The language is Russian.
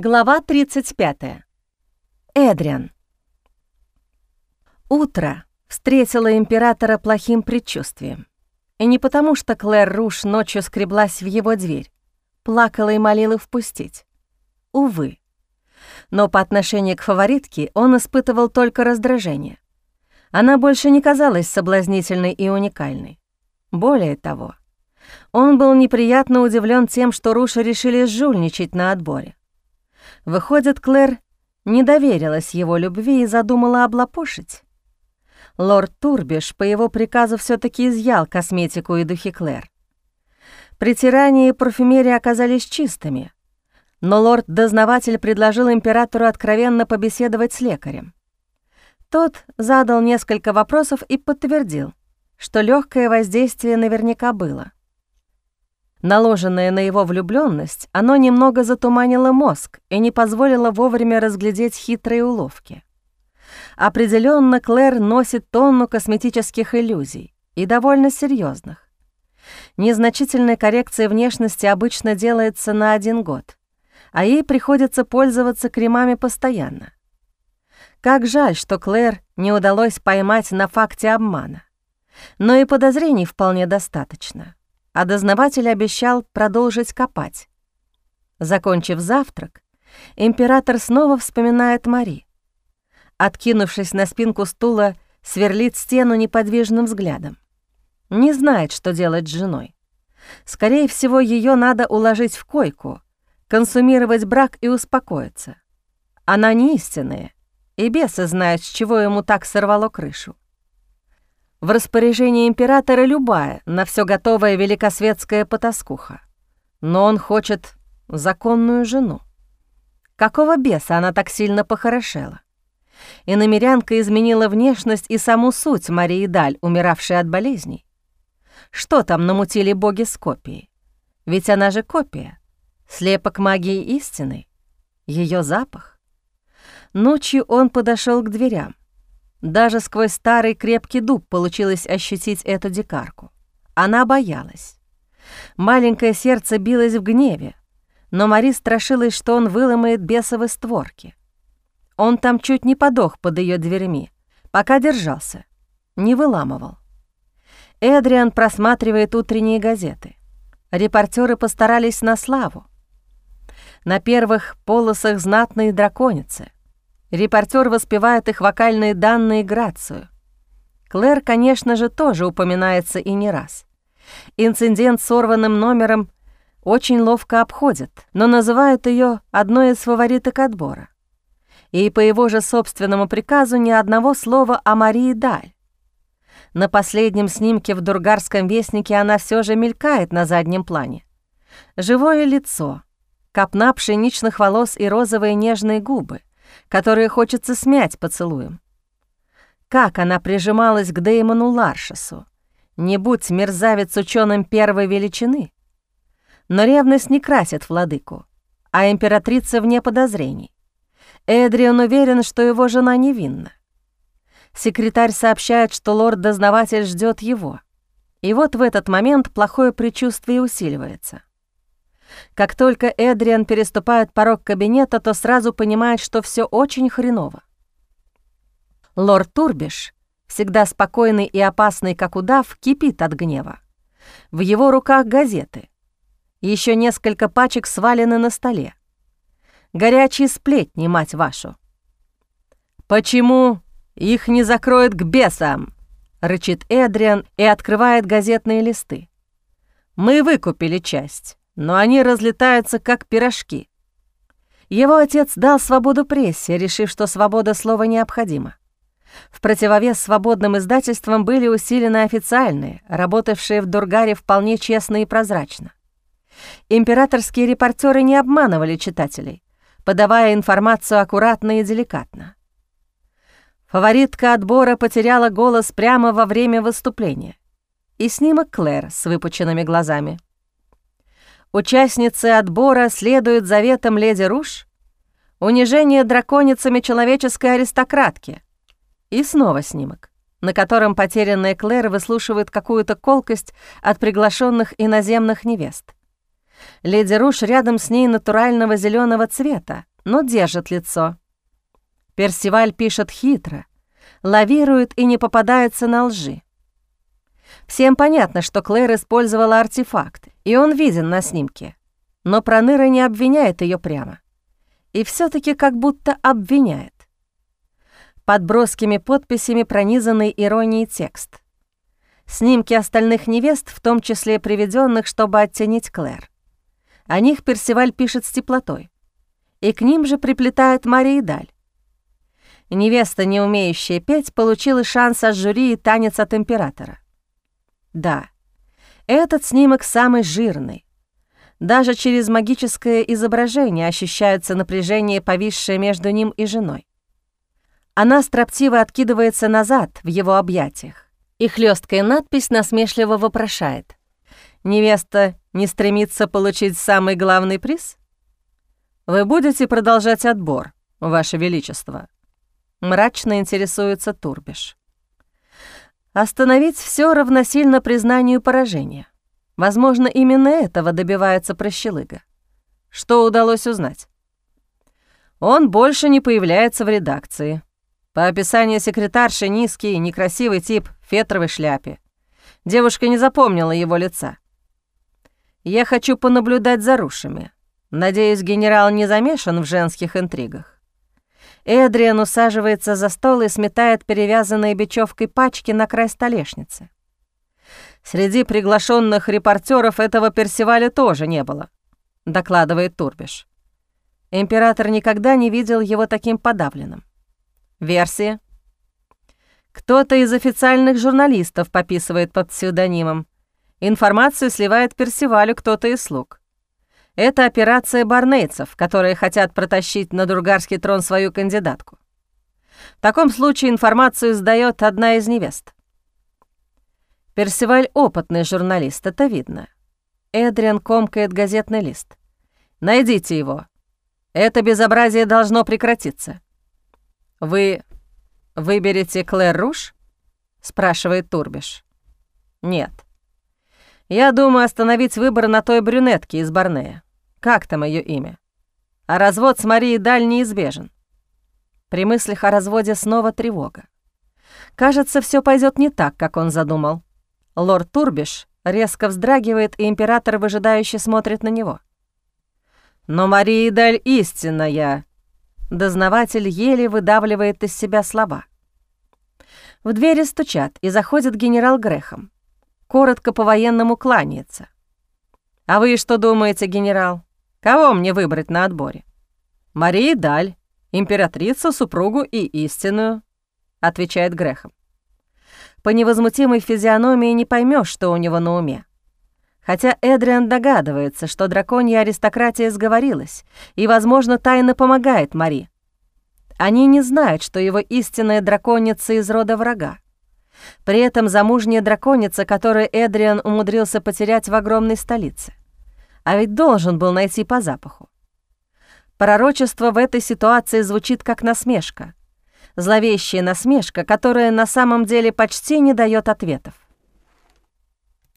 Глава 35. Эдриан. Утро встретило императора плохим предчувствием. И не потому, что Клэр Руш ночью скреблась в его дверь, плакала и молила впустить. Увы. Но по отношению к фаворитке он испытывал только раздражение. Она больше не казалась соблазнительной и уникальной. Более того, он был неприятно удивлен тем, что Руши решили жульничать на отборе. Выходит, Клэр не доверилась его любви и задумала облапошить. Лорд Турбиш по его приказу все таки изъял косметику и духи Клэр. Притирание и парфюмерия оказались чистыми, но лорд-дознаватель предложил императору откровенно побеседовать с лекарем. Тот задал несколько вопросов и подтвердил, что легкое воздействие наверняка было. Наложенное на его влюбленность, оно немного затуманило мозг и не позволило вовремя разглядеть хитрые уловки. Определенно Клэр носит тонну косметических иллюзий, и довольно серьезных. Незначительная коррекция внешности обычно делается на один год, а ей приходится пользоваться кремами постоянно. Как жаль, что Клэр не удалось поймать на факте обмана. Но и подозрений вполне достаточно а дознаватель обещал продолжить копать. Закончив завтрак, император снова вспоминает Мари. Откинувшись на спинку стула, сверлит стену неподвижным взглядом. Не знает, что делать с женой. Скорее всего, ее надо уложить в койку, консумировать брак и успокоиться. Она не истинная, и бесы знают, с чего ему так сорвало крышу. В распоряжении императора любая, на все готовая великосветская потаскуха. Но он хочет законную жену. Какого беса она так сильно похорошела? И намерянка изменила внешность и саму суть Марии Даль, умиравшей от болезней. Что там намутили боги с копией? Ведь она же копия, слепок магии истины, ее запах. Ночью он подошел к дверям. Даже сквозь старый крепкий дуб получилось ощутить эту дикарку. Она боялась. Маленькое сердце билось в гневе, но Мари страшилась, что он выломает бесовы створки. Он там чуть не подох под ее дверьми, пока держался, не выламывал. Эдриан просматривает утренние газеты. Репортеры постарались на славу. На первых полосах знатные драконицы — Репортер воспевает их вокальные данные грацию. Клэр, конечно же, тоже упоминается и не раз. Инцидент с сорванным номером очень ловко обходят, но называют ее одной из фавориток отбора. И по его же собственному приказу ни одного слова о Марии Даль. На последнем снимке в Дургарском вестнике она все же мелькает на заднем плане. Живое лицо, копна пшеничных волос и розовые нежные губы которые хочется смять поцелуем. Как она прижималась к Деймону Ларшесу, не будь мерзавец ученым первой величины. Но ревность не красит владыку, а императрица вне подозрений. Эдриан уверен, что его жена невинна. Секретарь сообщает, что лорд-дознаватель ждет его. И вот в этот момент плохое предчувствие усиливается. Как только Эдриан переступает порог кабинета, то сразу понимает, что все очень хреново. Лорд Турбиш, всегда спокойный и опасный, как удав, кипит от гнева. В его руках газеты. Еще несколько пачек свалены на столе. Горячие сплетни, мать вашу. «Почему их не закроют к бесам?» — рычит Эдриан и открывает газетные листы. «Мы выкупили часть но они разлетаются как пирожки. Его отец дал свободу прессе, решив, что свобода слова необходима. В противовес свободным издательствам были усилены официальные, работавшие в Дургаре вполне честно и прозрачно. Императорские репортеры не обманывали читателей, подавая информацию аккуратно и деликатно. Фаворитка отбора потеряла голос прямо во время выступления. И снимок Клэр с выпученными глазами — Участницы отбора следуют заветам леди Руш? Унижение драконицами человеческой аристократки. И снова снимок, на котором потерянная Клэр выслушивает какую-то колкость от приглашенных иноземных невест. Леди Руш рядом с ней натурального зеленого цвета, но держит лицо. Персиваль пишет хитро, лавирует и не попадается на лжи. Всем понятно, что Клэр использовала артефакт, и он виден на снимке. Но Проныра не обвиняет ее прямо. И все таки как будто обвиняет. Под броскими подписями пронизанный иронией текст. Снимки остальных невест, в том числе приведенных, чтобы оттенить Клэр. О них Персиваль пишет с теплотой. И к ним же приплетает Мария Даль. Невеста, не умеющая петь, получила шанс от жюри и танец от императора. Да, этот снимок самый жирный. Даже через магическое изображение ощущается напряжение, повисшее между ним и женой. Она строптиво откидывается назад в его объятиях, и хлесткая надпись насмешливо вопрошает. «Невеста не стремится получить самый главный приз? Вы будете продолжать отбор, Ваше Величество?» Мрачно интересуется Турбиш. Остановить все равносильно признанию поражения. Возможно, именно этого добивается прощелыга. Что удалось узнать? Он больше не появляется в редакции. По описанию секретарши низкий, некрасивый тип в фетровой шляпе. Девушка не запомнила его лица. Я хочу понаблюдать за рушами. Надеюсь, генерал не замешан в женских интригах. Эдриан усаживается за стол и сметает перевязанные бечевкой пачки на край столешницы. Среди приглашенных репортеров этого Персиваля тоже не было, докладывает Турбиш. Император никогда не видел его таким подавленным. Версия. Кто-то из официальных журналистов пописывает под псевдонимом. Информацию сливает Персивалю кто-то из слуг. Это операция барнейцев, которые хотят протащить на Дургарский трон свою кандидатку. В таком случае информацию сдает одна из невест. Персиваль — опытный журналист, это видно. Эдриан комкает газетный лист. «Найдите его. Это безобразие должно прекратиться». «Вы выберете Клэр Руш?» — спрашивает Турбиш. «Нет. Я думаю остановить выбор на той брюнетке из Барнея. Как там ее имя? А развод с Марией Даль неизбежен. При мыслях о разводе снова тревога. Кажется, все пойдет не так, как он задумал. Лорд Турбиш резко вздрагивает, и император выжидающе смотрит на него. «Но Мария Даль истинная!» Дознаватель еле выдавливает из себя слова. В двери стучат, и заходит генерал Грехом. Коротко по-военному кланяется. «А вы что думаете, генерал? Кого мне выбрать на отборе? Марии Даль, императрицу, супругу и истинную, отвечает Грехом. По невозмутимой физиономии не поймешь, что у него на уме. Хотя Эдриан догадывается, что драконья аристократия сговорилась и, возможно, тайно помогает Мари. Они не знают, что его истинная драконица из рода врага. При этом замужняя драконица, которую Эдриан умудрился потерять в огромной столице а ведь должен был найти по запаху. Пророчество в этой ситуации звучит как насмешка. Зловещая насмешка, которая на самом деле почти не дает ответов.